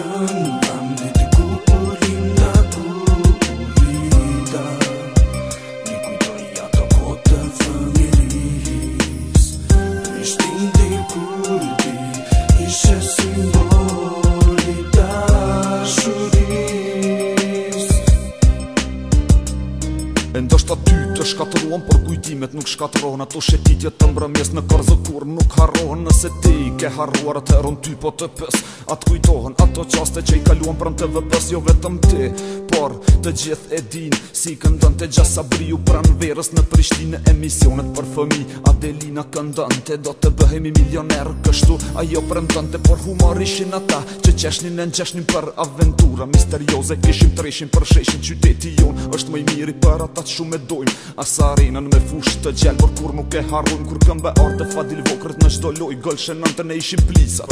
done Ndështë aty të shkatëruan, por kujtimet nuk shkatërohen Ato shetitje të mbrëmjes në kërzë kur nuk harohen Nëse ti ke harruar të erën ty po të pës Atë kujtohen ato qaste që i kaluan për në të vëpës Jo vetëm ti, por të gjithë e din si këndon të gjasa briu pran verës në Prishtinë emisionet për fëmi Adelina këndon të do të bëhemi milioner kështu ajo përëndon të por humor ishin ata që qeshni në në qeshni për aventura misterioze kishim të rishim për sheshin qyteti jon është më i miri për ata që shumë e dojmë asa arenën me fush të gjelë për kur nuk e harrujmë kur këmbe orte fadil vokrët në gjdo loj gëllëshe në të ne ishim plisa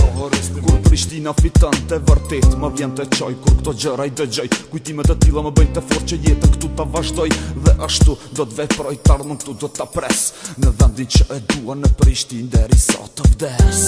Kur Prishtina fitan të vërtet më vjen të qoj kur këto gjëra i dëgjoj kujtimet të tila më bëjnë të forë që jetën këtu të vazhdoj Dhe ashtu do të veproj tarnën këtu do të pres Në vendin që e dua në prishtin deri sa të vdes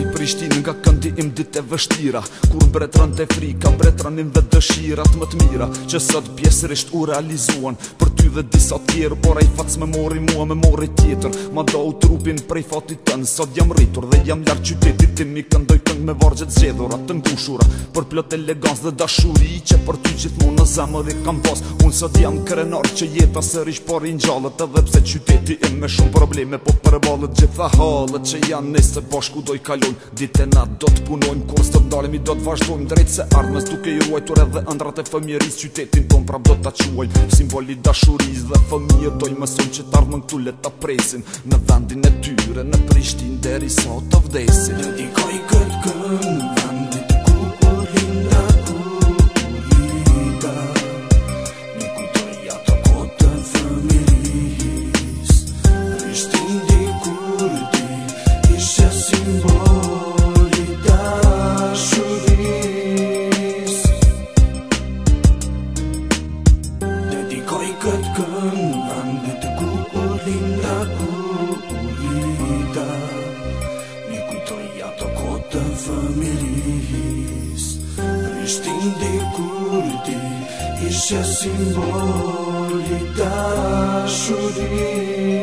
I Prishtin nga këndi im dit e vështira Kur mbretran të frika, mbretranin dhe dëshirat më të mira Që sot pjesërisht u realizuan Për ty dhe disa tjerë, por a i me mori mua me mori tjetër Ma do u trupin prej fatit tënë Sot jam rritur Dhe jam ljarë qytetit tim i këndoj këndë me vargjet zxedhur të ngushura Për plot e legans dhe dashuri që për ty qitë mu në zemë dhe kam pas Unë sot jam krenar që jeta sër por i njallët Edhe pse qytetit im me shumë probleme po përbalët gjitha halët që janë nëse bashku po doj kalu punojmë nat do të punojmë Kur së të do të vazhdojmë Drejt se ardhmes duke i ruajtur edhe ëndrat e fëmjeris Qytetin ton prap do të quajmë Simboli dashurisë dhe do dojmë Mësum që të ardhmen këtu le të presin Në vendin e tyre në Prishtin Deri sa të vdesin Në dikoj Υπότιτλοι AUTHORWAVE de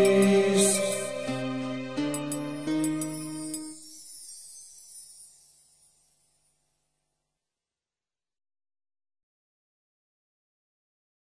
a